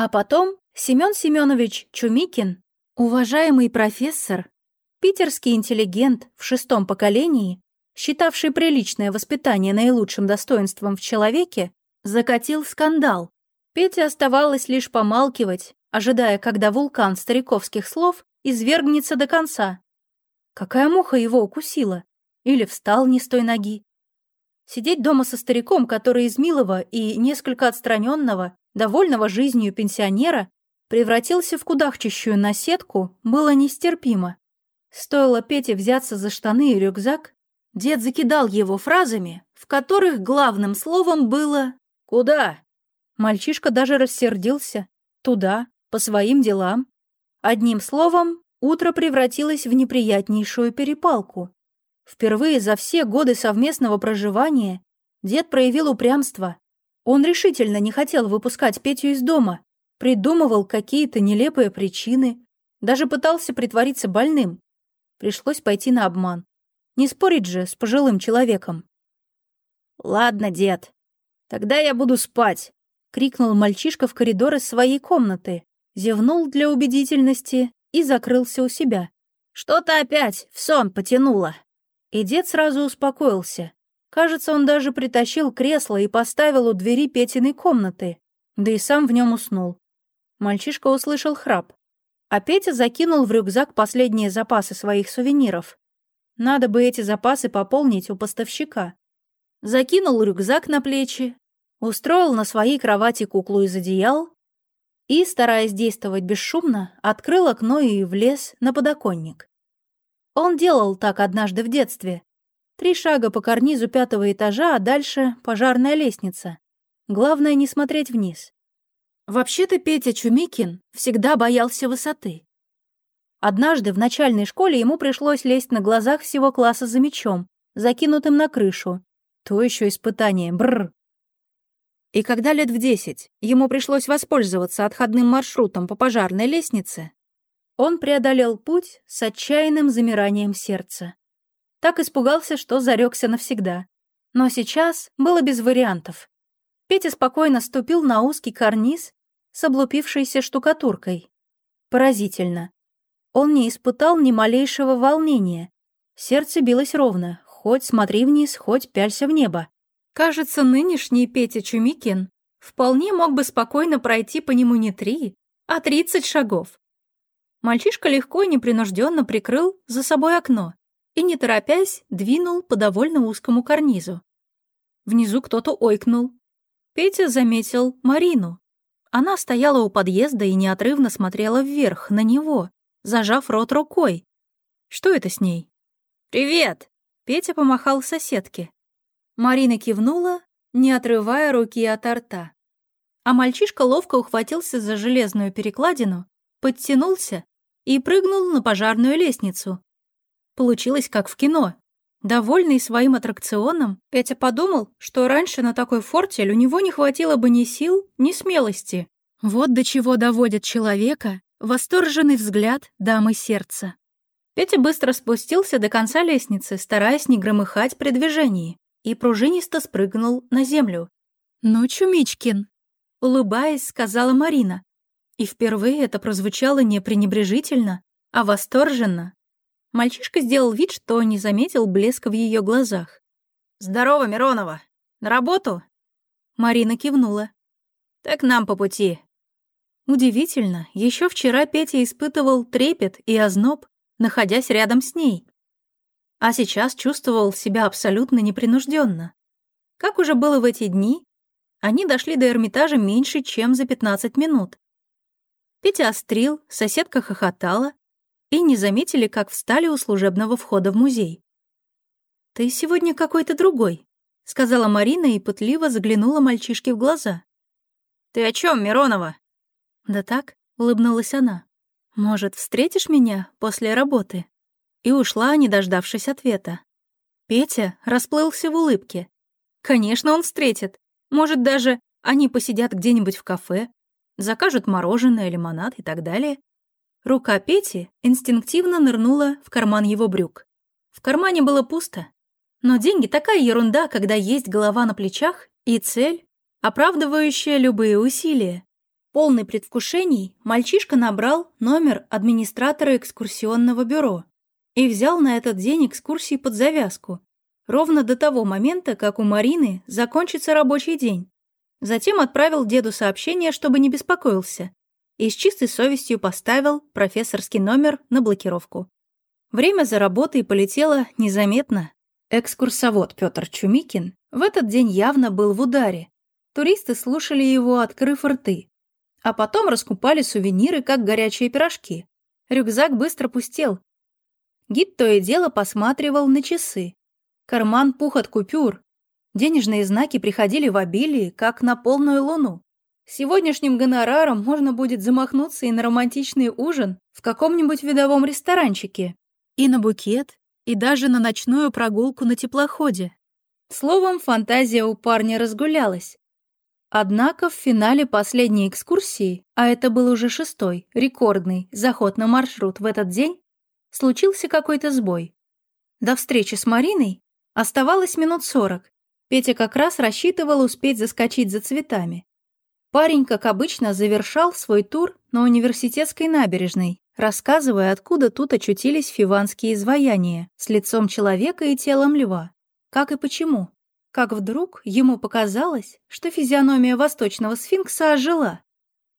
А потом Семен Семенович Чумикин, уважаемый профессор, питерский интеллигент в шестом поколении, считавший приличное воспитание наилучшим достоинством в человеке, закатил скандал. Пете оставалось лишь помалкивать, ожидая, когда вулкан стариковских слов извергнется до конца. Какая муха его укусила? Или встал не с той ноги? Сидеть дома со стариком, который из милого и несколько отстраненного, довольного жизнью пенсионера, превратился в кудахчущую наседку, было нестерпимо. Стоило Пете взяться за штаны и рюкзак, дед закидал его фразами, в которых главным словом было «Куда?». Мальчишка даже рассердился. Туда, по своим делам. Одним словом, утро превратилось в неприятнейшую перепалку. Впервые за все годы совместного проживания дед проявил упрямство. Он решительно не хотел выпускать Петю из дома, придумывал какие-то нелепые причины, даже пытался притвориться больным. Пришлось пойти на обман. Не спорить же с пожилым человеком. «Ладно, дед, тогда я буду спать», — крикнул мальчишка в коридор из своей комнаты, зевнул для убедительности и закрылся у себя. «Что-то опять в сон потянуло». И дед сразу успокоился. Кажется, он даже притащил кресло и поставил у двери Петиной комнаты, да и сам в нем уснул. Мальчишка услышал храп, а Петя закинул в рюкзак последние запасы своих сувениров. Надо бы эти запасы пополнить у поставщика. Закинул рюкзак на плечи, устроил на своей кровати куклу из одеял и, стараясь действовать бесшумно, открыл окно и влез на подоконник. Он делал так однажды в детстве. Три шага по карнизу пятого этажа, а дальше пожарная лестница. Главное не смотреть вниз. Вообще-то Петя Чумикин всегда боялся высоты. Однажды в начальной школе ему пришлось лезть на глазах всего класса за мечом, закинутым на крышу. То еще испытание, бррр. И когда лет в десять ему пришлось воспользоваться отходным маршрутом по пожарной лестнице, он преодолел путь с отчаянным замиранием сердца. Так испугался, что зарекся навсегда. Но сейчас было без вариантов. Петя спокойно ступил на узкий карниз с облупившейся штукатуркой. Поразительно. Он не испытал ни малейшего волнения. Сердце билось ровно, хоть смотри вниз, хоть пялься в небо. Кажется, нынешний Петя Чумикин вполне мог бы спокойно пройти по нему не три, а тридцать шагов. Мальчишка легко и непринужденно прикрыл за собой окно и, не торопясь, двинул по довольно узкому карнизу. Внизу кто-то ойкнул. Петя заметил Марину, она стояла у подъезда и неотрывно смотрела вверх, на него, зажав рот рукой. Что это с ней? «Привет!» — Петя помахал соседке. Марина кивнула, не отрывая руки от рта. А мальчишка ловко ухватился за железную перекладину, подтянулся и прыгнул на пожарную лестницу. Получилось как в кино. Довольный своим аттракционом, Петя подумал, что раньше на такой фортель у него не хватило бы ни сил, ни смелости. Вот до чего доводит человека восторженный взгляд дамы сердца. Петя быстро спустился до конца лестницы, стараясь не громыхать при движении, и пружинисто спрыгнул на землю. «Ну, Чумичкин!» — улыбаясь, сказала Марина. И впервые это прозвучало не пренебрежительно, а восторженно. Мальчишка сделал вид, что не заметил блеска в ее глазах. «Здорово, Миронова! На работу?» Марина кивнула. «Так нам по пути». Удивительно, еще вчера Петя испытывал трепет и озноб, находясь рядом с ней. А сейчас чувствовал себя абсолютно непринужденно. Как уже было в эти дни, они дошли до Эрмитажа меньше, чем за 15 минут. Петя острил, соседка хохотала, и не заметили, как встали у служебного входа в музей. «Ты сегодня какой-то другой», — сказала Марина и пытливо заглянула мальчишке в глаза. «Ты о чем, Миронова?» «Да так», — улыбнулась она. «Может, встретишь меня после работы?» И ушла, не дождавшись ответа. Петя расплылся в улыбке. Конечно, он встретит. Может, даже они посидят где-нибудь в кафе, закажут мороженое, лимонад и так далее. Рука Пети инстинктивно нырнула в карман его брюк. В кармане было пусто. Но деньги такая ерунда, когда есть голова на плечах и цель, оправдывающая любые усилия. Полный предвкушений, мальчишка набрал номер администратора экскурсионного бюро и взял на этот день экскурсии под завязку, ровно до того момента, как у Марины закончится рабочий день. Затем отправил деду сообщение, чтобы не беспокоился, и с чистой совестью поставил профессорский номер на блокировку. Время за работой полетело незаметно. Экскурсовод Петр Чумикин в этот день явно был в ударе. Туристы слушали его, открыв рты. А потом раскупали сувениры, как горячие пирожки. Рюкзак быстро пустел. Гид то и дело посматривал на часы. Карман пух от купюр. Денежные знаки приходили в обилии, как на полную луну. Сегодняшним гонораром можно будет замахнуться и на романтичный ужин в каком-нибудь видовом ресторанчике, и на букет, и даже на ночную прогулку на теплоходе. Словом, фантазия у парня разгулялась. Однако в финале последней экскурсии, а это был уже шестой, рекордный, заход на маршрут в этот день, случился какой-то сбой. До встречи с Мариной оставалось минут сорок. Петя как раз рассчитывал успеть заскочить за цветами. Парень, как обычно, завершал свой тур на университетской набережной, рассказывая, откуда тут очутились фиванские изваяния с лицом человека и телом льва. Как и почему. Как вдруг ему показалось, что физиономия восточного сфинкса ожила.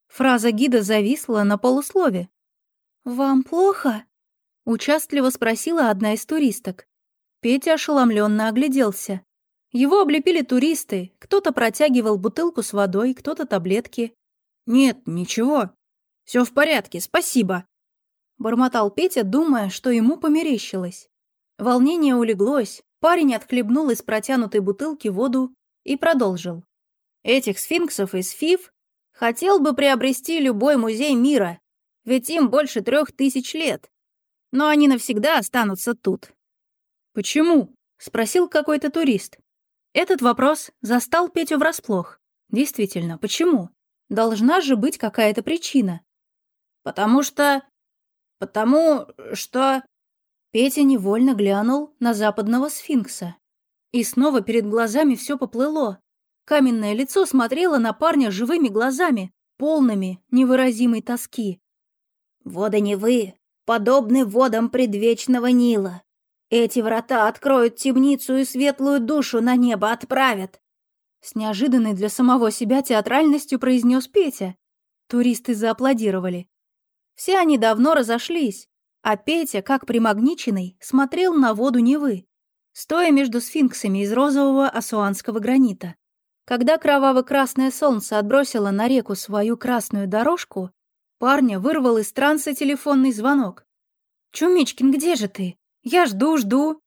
Фраза гида зависла на полуслове. «Вам плохо?» Участливо спросила одна из туристок. Петя ошеломленно огляделся. Его облепили туристы, кто-то протягивал бутылку с водой, кто-то таблетки. «Нет, ничего. Все в порядке, спасибо», — бормотал Петя, думая, что ему померещилось. Волнение улеглось, парень отхлебнул из протянутой бутылки воду и продолжил. «Этих сфинксов из ФИФ хотел бы приобрести любой музей мира, ведь им больше трех тысяч лет но они навсегда останутся тут. «Почему?» — спросил какой-то турист. Этот вопрос застал Петю врасплох. Действительно, почему? Должна же быть какая-то причина. «Потому что... потому что...» Петя невольно глянул на западного сфинкса. И снова перед глазами все поплыло. Каменное лицо смотрело на парня живыми глазами, полными невыразимой тоски. «Вода не вы, подобны водам предвечного Нила. Эти врата откроют темницу и светлую душу на небо отправят. С неожиданной для самого себя театральностью произнес Петя. Туристы зааплодировали. Все они давно разошлись, а Петя, как примагниченный, смотрел на воду Невы, стоя между сфинксами из розового асуанского гранита. Когда кроваво-красное солнце отбросило на реку свою красную дорожку, Парня вырвал из транса телефонный звонок. «Чумичкин, где же ты? Я жду, жду».